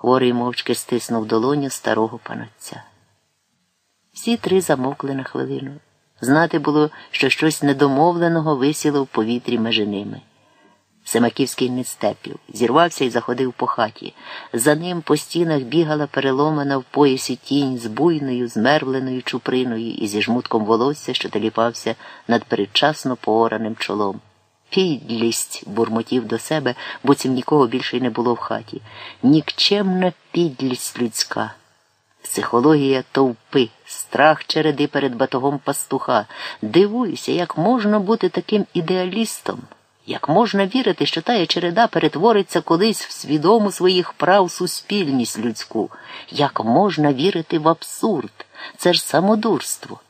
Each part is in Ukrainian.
Хворий мовчки стиснув долоню старого панотця. Всі три замовкли на хвилину. Знати було, що щось недомовленого висіло в повітрі межи ними. Семаківський не степів, зірвався і заходив по хаті. За ним по стінах бігала переломана в поясі тінь з буйною, змервленою чуприною і зі жмутком волосся, що теліпався над передчасно поораним чолом. Підлість бурмотів до себе, бо цим нікого більше й не було в хаті. Нікчемна підлість людська. Психологія товпи, страх череди перед батогом пастуха. Дивуюся, як можна бути таким ідеалістом, як можна вірити, що тая череда перетвориться колись в свідому своїх прав суспільність людську, як можна вірити в абсурд, це ж самодурство,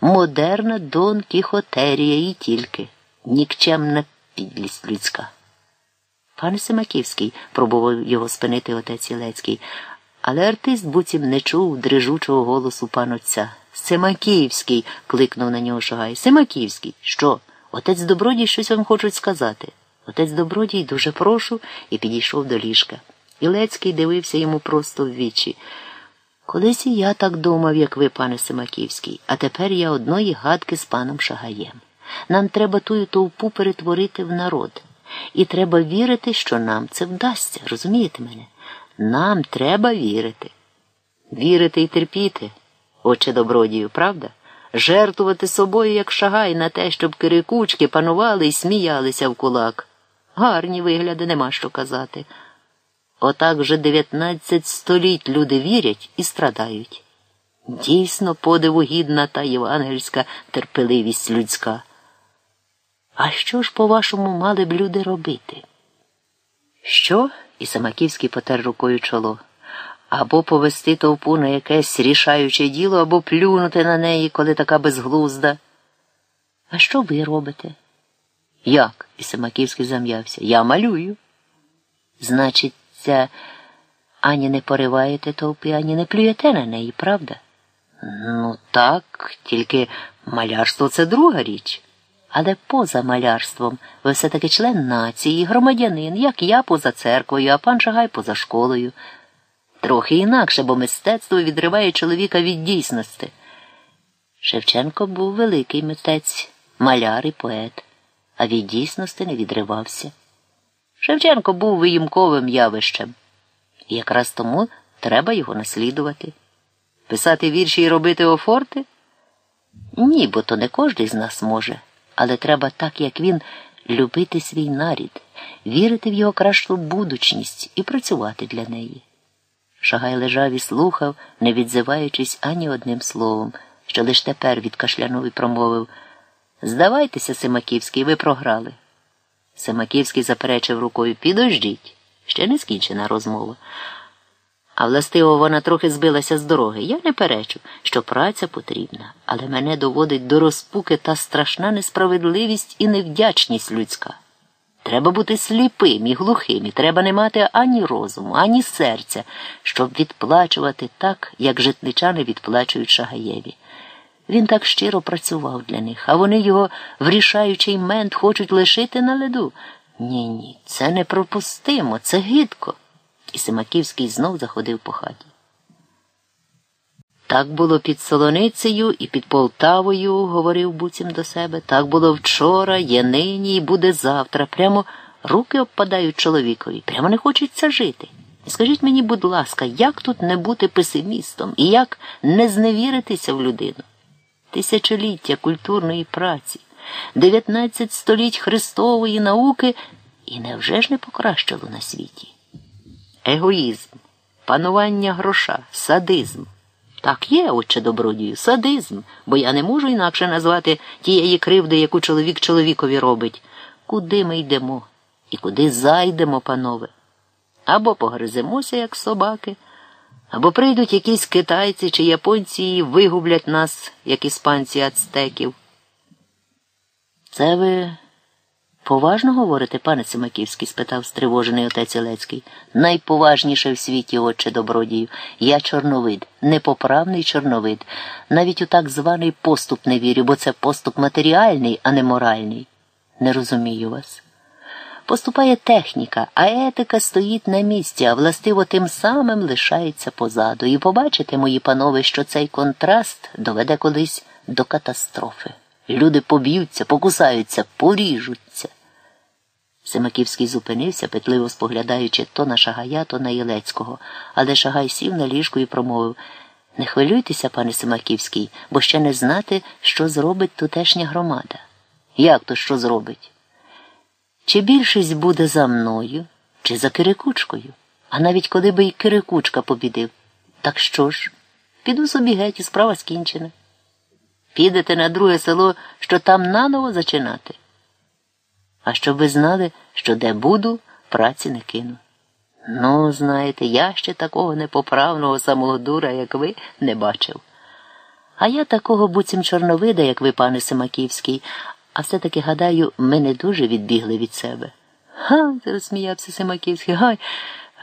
модерна Дон Кіхотерія і тільки, нікчемна підлість людська. Пане Семаківський, пробував його спинити отець Ілецький, але артист буцім не чув дрижучого голосу панотця. Семаківський. кликнув на нього Шагай. Семаківський. Що? Отець добродій щось вам хочуть сказати. Отець добродій дуже прошу і підійшов до ліжка. Ілецький дивився йому просто в вічі. Колись і я так думав, як ви, пане Семаківський, а тепер я одної гадки з паном Шагаєм. Нам треба тую товпу перетворити в народ. І треба вірити, що нам це вдасться. Розумієте мене? Нам треба вірити. Вірити і терпіти, отче добродію, правда? Жертвувати собою, як шагай, на те, щоб кирикучки панували і сміялися в кулак. Гарні вигляди, нема що казати. Отак вже дев'ятнадцять століть люди вірять і страдають. Дійсно, подиву гідна та євангельська терпеливість людська. А що ж, по-вашому, мали б люди робити? Що? І Самаківський потер рукою чоло. Або повести товпу на якесь рішаюче діло, або плюнути на неї, коли така безглузда. А що ви робите? Як? І Самаківський зам'явся. Я малюю. Значить, це ані не пориваєте товпи, ані не плюєте на неї, правда? Ну, так, тільки малярство це друга річ. Але поза малярством ви все-таки член нації, громадянин, як я поза церквою, а пан Шагай поза школою. Трохи інакше, бо мистецтво відриває чоловіка від дійсності. Шевченко був великий митець, маляр і поет, а від дійсності не відривався. Шевченко був виїмковим явищем, і якраз тому треба його наслідувати. Писати вірші і робити офорти? Ні, бо то не кожен з нас може але треба так, як він, любити свій нарід, вірити в його кращу будучність і працювати для неї. Шагай лежав і слухав, не відзиваючись ані одним словом, що лиш тепер відкашлянув і промовив Здавайтеся, Симаківський, ви програли. Симаківський заперечив рукою Підождіть. Ще не скінчена розмова. А властиво вона трохи збилася з дороги. Я не перечу, що праця потрібна, але мене доводить до розпуки та страшна несправедливість і невдячність людська. Треба бути сліпим і глухим, і треба не мати ані розуму, ані серця, щоб відплачувати так, як житничани відплачують Шагаєві. Він так щиро працював для них, а вони його в рішаючий мент хочуть лишити на леду. Ні, ні, це непропустимо, це гидко і Симаківський знов заходив по хаті. Так було під Солоницею і під Полтавою, говорив буцім до себе. Так було вчора, є нині і буде завтра. Прямо руки обпадають чоловікові, прямо не хочеться жити. І скажіть мені, будь ласка, як тут не бути песимістом і як не зневіритися в людину? Тисячоліття культурної праці, дев'ятнадцять століть Христової науки і невже ж не покращило на світі? Егоїзм, панування гроша, садизм. Так є, отче добродію, садизм, бо я не можу інакше назвати тієї кривди, яку чоловік чоловікові робить. Куди ми йдемо і куди зайдемо, панове? Або погриземося, як собаки, або прийдуть якісь китайці чи японці і вигублять нас, як іспанці ацтеків. Це ви Поважно говорите, пане Симаківський? спитав стривожений отець Олецький. Найповажніше в світі, отче добродію. Я чорновид, непоправний чорновид. Навіть у так званий поступ не вірю, бо це поступ матеріальний, а не моральний. Не розумію вас. Поступає техніка, а етика стоїть на місці, а властиво тим самим лишається позаду. І побачите, мої панове, що цей контраст доведе колись до катастрофи. Люди поб'ються, покусаються, поріжуться. Семаківський зупинився, петливо споглядаючи то на Шагая, то на Єлецького, але Шагай сів на ліжку і промовив Не хвилюйтеся, пане Семаківський, бо ще не знати, що зробить тутешня громада. Як то що зробить? Чи більшість буде за мною, чи за Кирикучкою? А навіть коли би й Кирикучка побідив, так що ж? Піду собі геть і справа скінчена. Підете на друге село, що там наново зачинати. А щоб ви знали, що де буду, праці не кину. Ну, знаєте, я ще такого непоправного самого дура, як ви, не бачив. А я такого буцім чорновида, як ви, пане Семаківський, а все-таки, гадаю, ми не дуже відбігли від себе. Га, розсміявся Семаківський. Гай,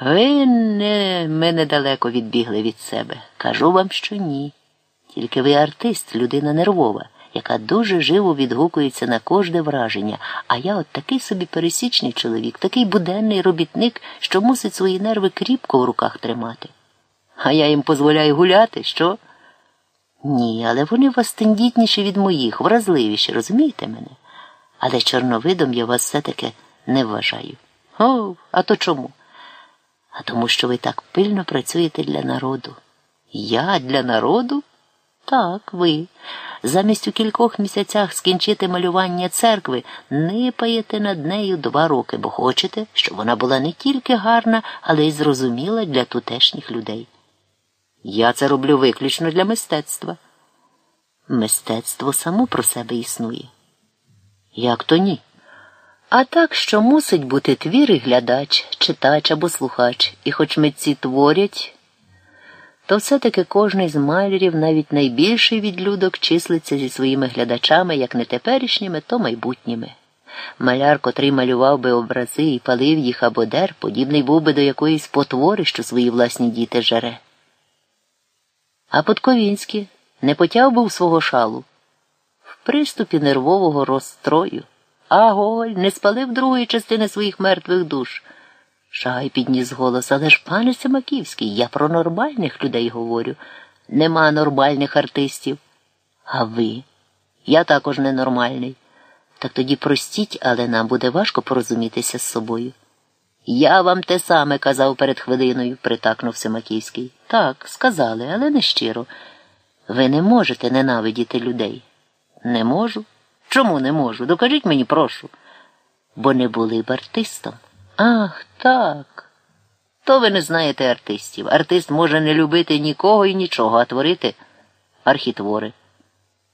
ви не ми недалеко відбігли від себе. Кажу вам, що ні. Тільки ви артист, людина нервова, яка дуже живо відгукується на кожне враження, а я от такий собі пересічний чоловік, такий буденний робітник, що мусить свої нерви кріпко в руках тримати. А я їм дозволяю гуляти, що? Ні, але вони вас тендітніші від моїх, вразливіші, розумієте мене? Але чорновидом я вас все-таки не вважаю. О, а то чому? А тому, що ви так пильно працюєте для народу. Я для народу? Так, ви. Замість у кількох місяцях скінчити малювання церкви, нипаєте над нею два роки, бо хочете, щоб вона була не тільки гарна, але й зрозуміла для тутешніх людей. Я це роблю виключно для мистецтва. Мистецтво само про себе існує. Як то ні? А так, що мусить бути твір і глядач, читач або слухач, і хоч митці творять, то все-таки кожний з малярів, навіть найбільший відлюдок, числиться зі своїми глядачами, як не теперішніми, то майбутніми. Маляр, котрий малював би образи і палив їх або дер, подібний був би до якоїсь потвори, що свої власні діти жере. А Подковінський не потяв був свого шалу в приступі нервового розстрою. Аголь, не спалив другої частини своїх мертвих душ. Шагай підніс голос, але ж, пане Семаківський, я про нормальних людей говорю. Нема нормальних артистів. А ви? Я також ненормальний. Так тоді простіть, але нам буде важко порозумітися з собою. Я вам те саме казав перед хвилиною, притакнув Семаківський. Так, сказали, але не щиро. Ви не можете ненавидіти людей. Не можу. Чому не можу? Докажіть мені, прошу. Бо не були б артистом. Ах, так. То ви не знаєте артистів. Артист може не любити нікого і нічого, а творити архітвори.